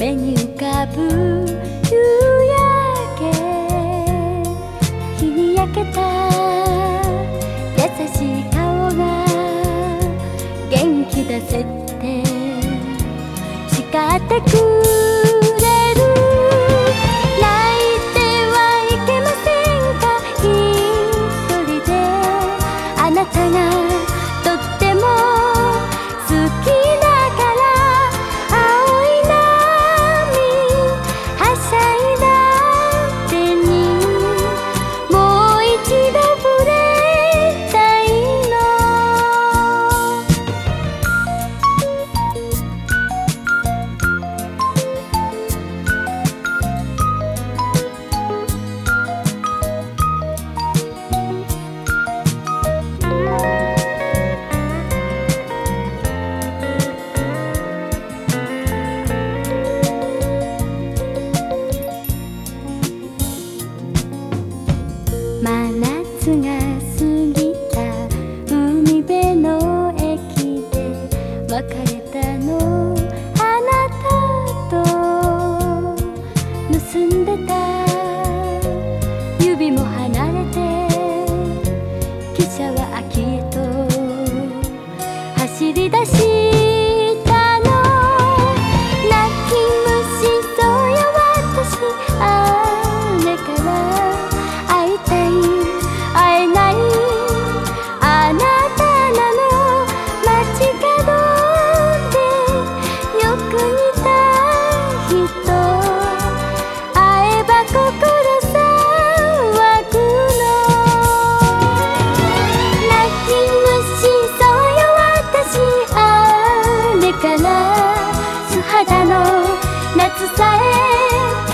目に浮かぶ夕焼け日に焼けた。優しい顔が元気出せって。叱ってくれる。泣いてはいけませんか？一人で。あなたが一起夏さえ